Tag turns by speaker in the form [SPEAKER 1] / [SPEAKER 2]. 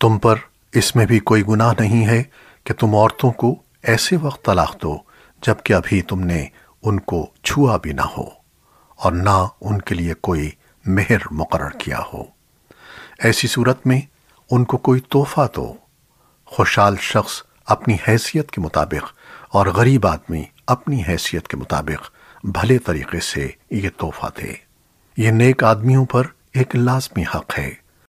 [SPEAKER 1] تم پر اس میں بھی کوئی گناہ نہیں ہے کہ تم عورتوں کو ایسے وقت طلاق دو جبکہ ابھی تم نے ان کو چھوا بھی نہ ہو اور نہ ان کے لیے کوئی مہر مقرر کیا ہو۔ ایسی صورت میں ان کو کوئی تحفہ دو۔ خوشحال شخص اپنی حیثیت کے مطابق اور غریب آدمی اپنی حیثیت کے مطابق بھلے طریقے سے یہ تحفہ دے۔ یہ نیک آدمیوں پر ایک لازمی حق ہے۔